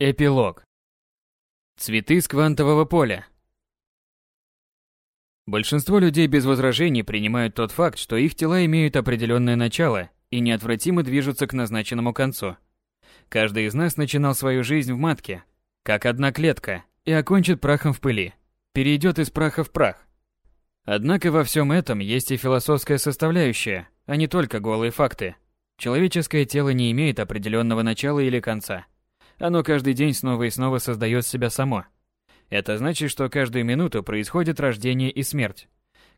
Эпилог. Цветы с квантового поля. Большинство людей без возражений принимают тот факт, что их тела имеют определенное начало и неотвратимо движутся к назначенному концу. Каждый из нас начинал свою жизнь в матке, как одна клетка, и окончит прахом в пыли, перейдет из праха в прах. Однако во всем этом есть и философская составляющая, а не только голые факты. Человеческое тело не имеет определенного начала или конца – оно каждый день снова и снова создает себя само. Это значит, что каждую минуту происходит рождение и смерть.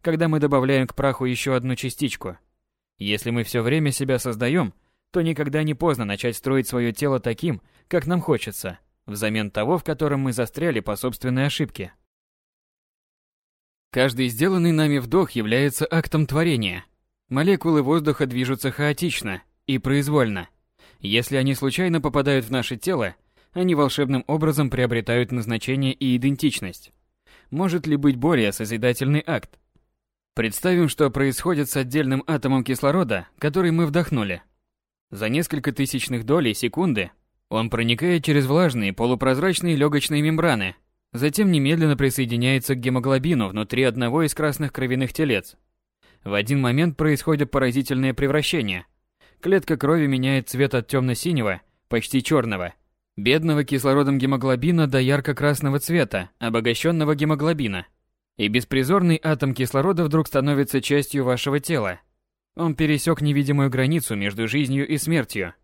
Когда мы добавляем к праху еще одну частичку. Если мы все время себя создаем, то никогда не поздно начать строить свое тело таким, как нам хочется, взамен того, в котором мы застряли по собственной ошибке. Каждый сделанный нами вдох является актом творения. Молекулы воздуха движутся хаотично и произвольно – если они случайно попадают в наше тело, они волшебным образом приобретают назначение и идентичность. Может ли быть более созидательный акт? Представим, что происходит с отдельным атомом кислорода, который мы вдохнули. За несколько тысячных долей секунды он проникает через влажные полупрозрачные легочные мембраны, затем немедленно присоединяется к гемоглобину внутри одного из красных кровяных телец. В один момент происходит поразительное превращение – Клетка крови меняет цвет от темно-синего, почти черного, бедного кислородом гемоглобина до ярко-красного цвета, обогащенного гемоглобина. И беспризорный атом кислорода вдруг становится частью вашего тела. Он пересек невидимую границу между жизнью и смертью.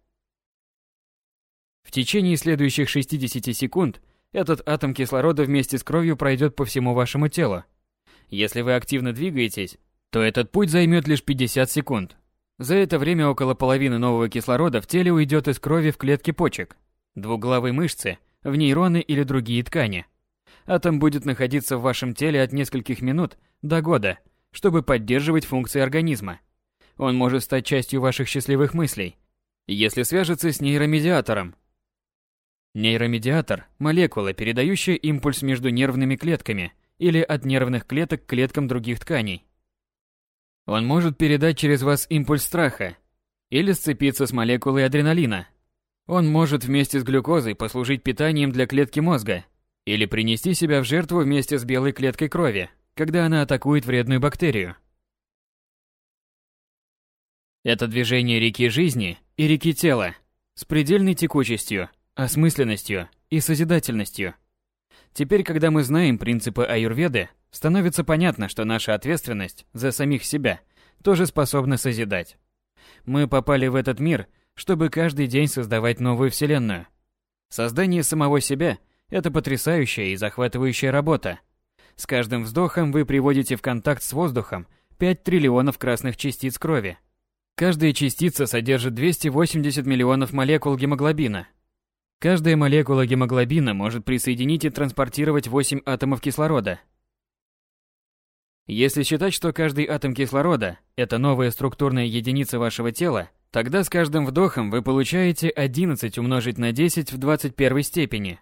В течение следующих 60 секунд этот атом кислорода вместе с кровью пройдет по всему вашему телу. Если вы активно двигаетесь, то этот путь займет лишь 50 секунд. За это время около половины нового кислорода в теле уйдет из крови в клетки почек, двуглавой мышцы, в нейроны или другие ткани. Атом будет находиться в вашем теле от нескольких минут до года, чтобы поддерживать функции организма. Он может стать частью ваших счастливых мыслей, если свяжется с нейромедиатором. Нейромедиатор – молекула, передающая импульс между нервными клетками или от нервных клеток к клеткам других тканей. Он может передать через вас импульс страха или сцепиться с молекулой адреналина. Он может вместе с глюкозой послужить питанием для клетки мозга или принести себя в жертву вместе с белой клеткой крови, когда она атакует вредную бактерию. Это движение реки жизни и реки тела с предельной текучестью, осмысленностью и созидательностью. Теперь, когда мы знаем принципы аюрведы, становится понятно, что наша ответственность за самих себя тоже способна созидать. Мы попали в этот мир, чтобы каждый день создавать новую вселенную. Создание самого себя – это потрясающая и захватывающая работа. С каждым вздохом вы приводите в контакт с воздухом 5 триллионов красных частиц крови. Каждая частица содержит 280 миллионов молекул гемоглобина. Каждая молекула гемоглобина может присоединить и транспортировать 8 атомов кислорода – если считать, что каждый атом кислорода – это новая структурная единица вашего тела, тогда с каждым вдохом вы получаете 11 умножить на 10 в 21 степени.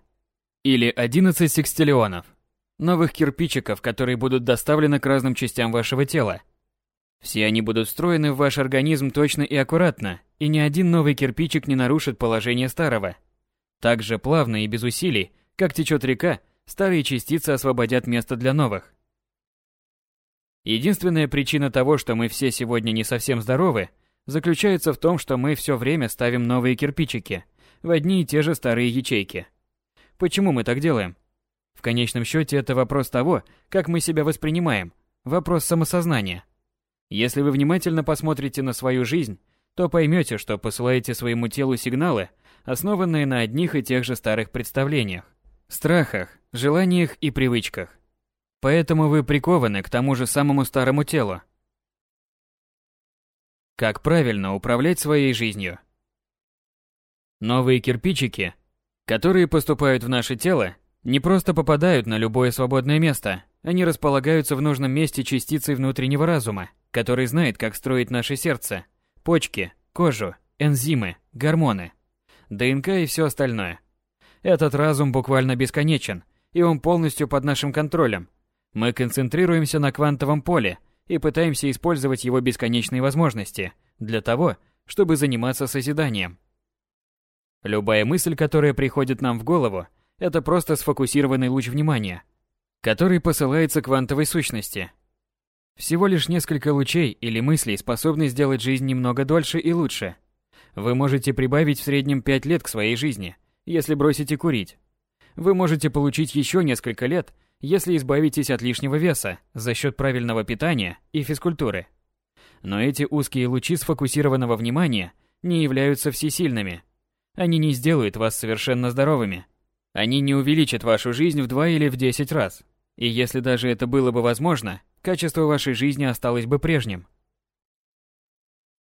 Или 11 секстиллионов. Новых кирпичиков, которые будут доставлены к разным частям вашего тела. Все они будут встроены в ваш организм точно и аккуратно, и ни один новый кирпичик не нарушит положение старого. Так же плавно и без усилий, как течет река, старые частицы освободят место для новых. Единственная причина того, что мы все сегодня не совсем здоровы, заключается в том, что мы все время ставим новые кирпичики в одни и те же старые ячейки. Почему мы так делаем? В конечном счете это вопрос того, как мы себя воспринимаем, вопрос самосознания. Если вы внимательно посмотрите на свою жизнь, то поймете, что посылаете своему телу сигналы, основанные на одних и тех же старых представлениях, страхах, желаниях и привычках. Поэтому вы прикованы к тому же самому старому телу. Как правильно управлять своей жизнью? Новые кирпичики, которые поступают в наше тело, не просто попадают на любое свободное место, они располагаются в нужном месте частицей внутреннего разума, который знает, как строить наше сердце, почки, кожу, энзимы, гормоны, ДНК и все остальное. Этот разум буквально бесконечен, и он полностью под нашим контролем, мы концентрируемся на квантовом поле и пытаемся использовать его бесконечные возможности для того, чтобы заниматься созиданием. Любая мысль, которая приходит нам в голову, это просто сфокусированный луч внимания, который посылается квантовой сущности. Всего лишь несколько лучей или мыслей способны сделать жизнь немного дольше и лучше. Вы можете прибавить в среднем 5 лет к своей жизни, если бросите курить. Вы можете получить еще несколько лет, если избавитесь от лишнего веса за счет правильного питания и физкультуры. Но эти узкие лучи сфокусированного внимания не являются всесильными. Они не сделают вас совершенно здоровыми. Они не увеличат вашу жизнь в 2 или в 10 раз. И если даже это было бы возможно, качество вашей жизни осталось бы прежним.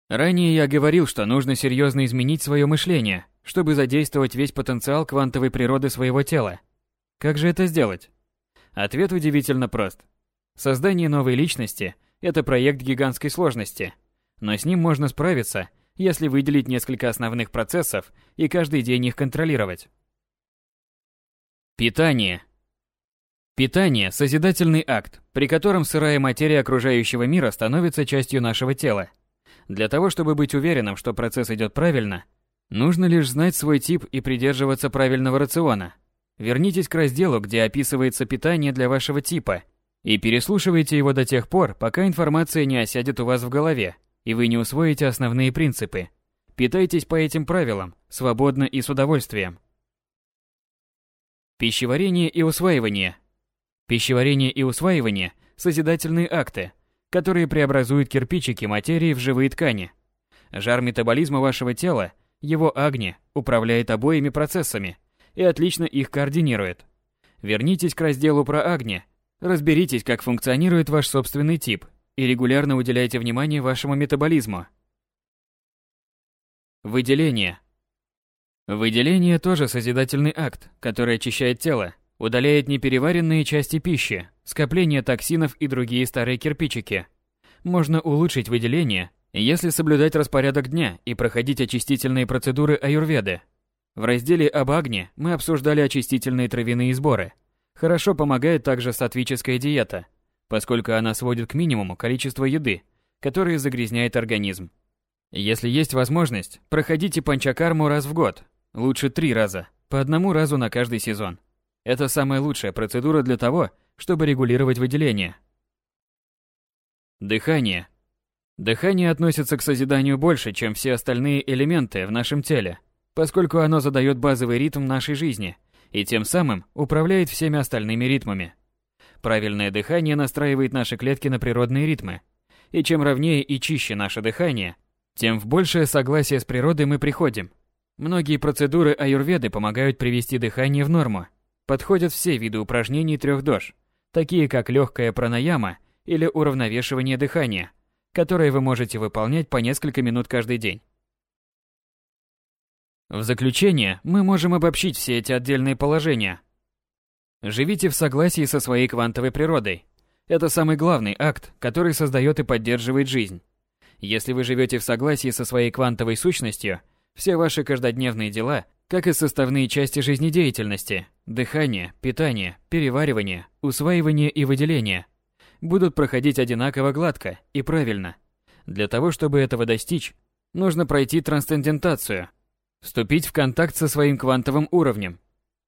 Ранее я говорил, что нужно серьезно изменить свое мышление, чтобы задействовать весь потенциал квантовой природы своего тела. Как же это сделать? Ответ удивительно прост. Создание новой личности – это проект гигантской сложности, но с ним можно справиться, если выделить несколько основных процессов и каждый день их контролировать. Питание. Питание – созидательный акт, при котором сырая материя окружающего мира становится частью нашего тела. Для того, чтобы быть уверенным, что процесс идет правильно, нужно лишь знать свой тип и придерживаться правильного рациона – Вернитесь к разделу, где описывается питание для вашего типа, и переслушивайте его до тех пор, пока информация не осядет у вас в голове, и вы не усвоите основные принципы. Питайтесь по этим правилам, свободно и с удовольствием. Пищеварение и усваивание. Пищеварение и усваивание – созидательные акты, которые преобразуют кирпичики материи в живые ткани. Жар метаболизма вашего тела, его агни, управляет обоими процессами – и отлично их координирует. Вернитесь к разделу про Агни, разберитесь, как функционирует ваш собственный тип, и регулярно уделяйте внимание вашему метаболизму. Выделение. Выделение тоже созидательный акт, который очищает тело, удаляет непереваренные части пищи, скопление токсинов и другие старые кирпичики. Можно улучшить выделение, если соблюдать распорядок дня и проходить очистительные процедуры аюрведы. В разделе об агне мы обсуждали очистительные травяные сборы. Хорошо помогает также сатвическая диета, поскольку она сводит к минимуму количество еды, которое загрязняет организм. Если есть возможность, проходите панчакарму раз в год, лучше три раза, по одному разу на каждый сезон. Это самая лучшая процедура для того, чтобы регулировать выделение. Дыхание. Дыхание относится к созиданию больше, чем все остальные элементы в нашем теле – поскольку оно задает базовый ритм нашей жизни и тем самым управляет всеми остальными ритмами. Правильное дыхание настраивает наши клетки на природные ритмы. И чем ровнее и чище наше дыхание, тем в большее согласие с природой мы приходим. Многие процедуры аюрведы помогают привести дыхание в норму. Подходят все виды упражнений трех дож, такие как легкая пранаяма или уравновешивание дыхания, которые вы можете выполнять по несколько минут каждый день. В заключение, мы можем обобщить все эти отдельные положения. Живите в согласии со своей квантовой природой. Это самый главный акт, который создает и поддерживает жизнь. Если вы живете в согласии со своей квантовой сущностью, все ваши каждодневные дела, как и составные части жизнедеятельности, дыхание, питание, переваривание, усваивание и выделение, будут проходить одинаково гладко и правильно. Для того, чтобы этого достичь, нужно пройти трансцендентацию – Вступить в контакт со своим квантовым уровнем.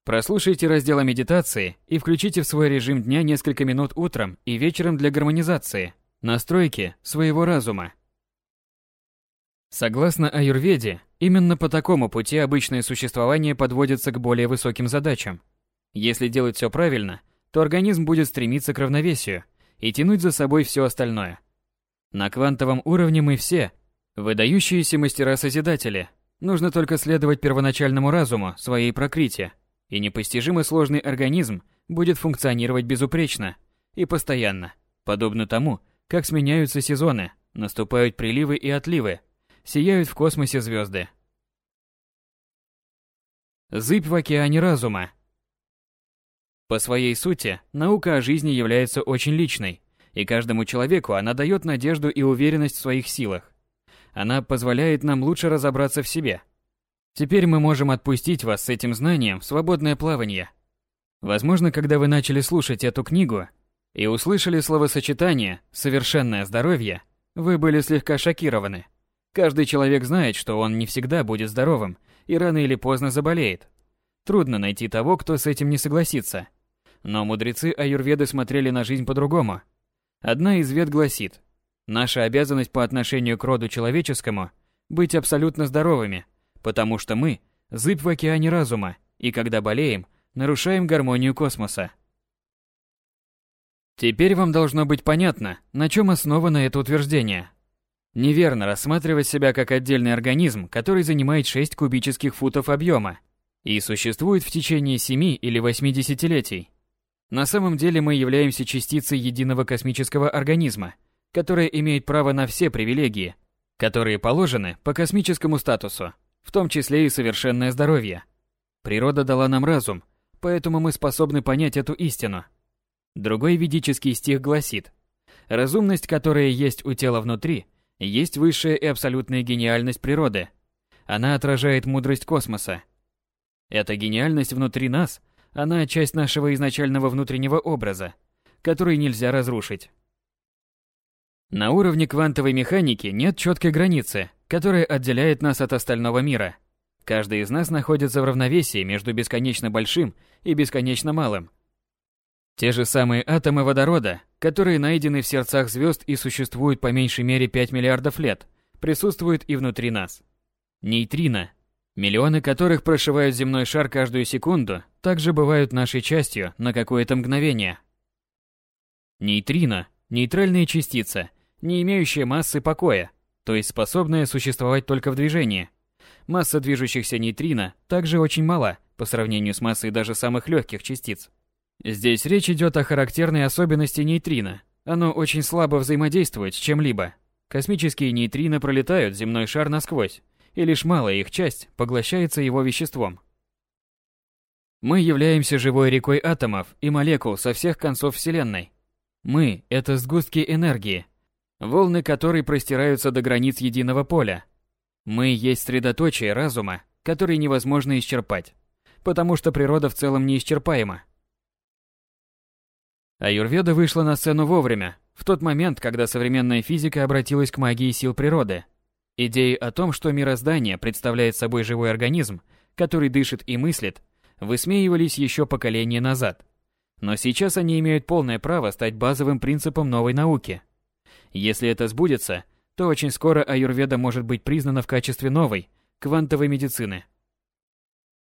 Прослушайте раздел о медитации и включите в свой режим дня несколько минут утром и вечером для гармонизации, настройки своего разума. Согласно аюрведе, именно по такому пути обычное существование подводится к более высоким задачам. Если делать все правильно, то организм будет стремиться к равновесию и тянуть за собой все остальное. На квантовом уровне мы все – выдающиеся мастера-созидатели – Нужно только следовать первоначальному разуму своей прокрити, и непостижимо сложный организм будет функционировать безупречно и постоянно, подобно тому, как сменяются сезоны, наступают приливы и отливы, сияют в космосе звезды. Зыбь в океане разума. По своей сути, наука о жизни является очень личной, и каждому человеку она дает надежду и уверенность в своих силах. Она позволяет нам лучше разобраться в себе. Теперь мы можем отпустить вас с этим знанием в свободное плавание. Возможно, когда вы начали слушать эту книгу и услышали словосочетание «совершенное здоровье», вы были слегка шокированы. Каждый человек знает, что он не всегда будет здоровым, и рано или поздно заболеет. Трудно найти того, кто с этим не согласится. Но мудрецы аюрведы смотрели на жизнь по-другому. Одна из вет гласит, наша обязанность по отношению к роду человеческому – быть абсолютно здоровыми, потому что мы – зыб в океане разума, и когда болеем, нарушаем гармонию космоса. Теперь вам должно быть понятно, на чем основано это утверждение. Неверно рассматривать себя как отдельный организм, который занимает 6 кубических футов объема и существует в течение 7 или 8 десятилетий. На самом деле мы являемся частицей единого космического организма, которая имеет право на все привилегии, которые положены по космическому статусу, в том числе и совершенное здоровье. Природа дала нам разум, поэтому мы способны понять эту истину. Другой ведический стих гласит, «Разумность, которая есть у тела внутри, есть высшая и абсолютная гениальность природы. Она отражает мудрость космоса. Эта гениальность внутри нас она часть нашего изначального внутреннего образа, который нельзя разрушить. На уровне квантовой механики нет четкой границы, которая отделяет нас от остального мира. Каждый из нас находится в равновесии между бесконечно большим и бесконечно малым. Те же самые атомы водорода, которые найдены в сердцах звезд и существуют по меньшей мере 5 миллиардов лет, присутствуют и внутри нас. Нейтрино миллионы которых прошивают земной шар каждую секунду, также бывают нашей частью на какое-то мгновение. Нейтрино – нейтральная частица, не имеющая массы покоя, то есть способная существовать только в движении. Масса движущихся нейтрино также очень мала по сравнению с массой даже самых легких частиц. Здесь речь идет о характерной особенности нейтрино. Оно очень слабо взаимодействует с чем-либо. Космические нейтрино пролетают земной шар насквозь, и лишь малая их часть поглощается его веществом. Мы являемся живой рекой атомов и молекул со всех концов Вселенной. Мы – это сгустки энергии, волны которой простираются до границ единого поля. Мы есть средоточие разума, который невозможно исчерпать, потому что природа в целом неисчерпаема. Аюрведа вышла на сцену вовремя, в тот момент, когда современная физика обратилась к магии сил природы – Идеи о том, что мироздание представляет собой живой организм, который дышит и мыслит, высмеивались еще поколения назад. Но сейчас они имеют полное право стать базовым принципом новой науки. Если это сбудется, то очень скоро аюрведа может быть признана в качестве новой, квантовой медицины.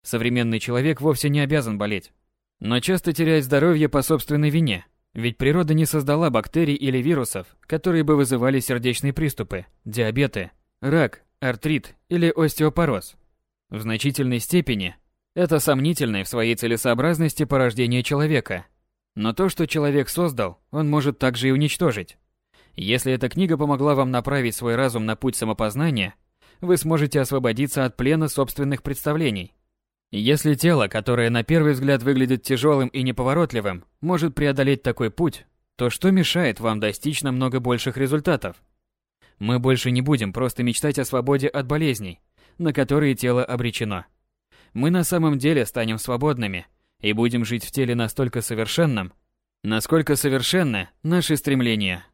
Современный человек вовсе не обязан болеть, но часто теряет здоровье по собственной вине, ведь природа не создала бактерий или вирусов, которые бы вызывали сердечные приступы, диабеты, рак, артрит или остеопороз. В значительной степени это сомнительное в своей целесообразности порождение человека. Но то, что человек создал, он может также и уничтожить. Если эта книга помогла вам направить свой разум на путь самопознания, вы сможете освободиться от плена собственных представлений. Если тело, которое на первый взгляд выглядит тяжелым и неповоротливым, может преодолеть такой путь, то что мешает вам достичь намного больших результатов? Мы больше не будем просто мечтать о свободе от болезней, на которые тело обречено. Мы на самом деле станем свободными и будем жить в теле настолько совершенном, насколько совершенны наши стремления.